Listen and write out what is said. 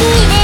いいね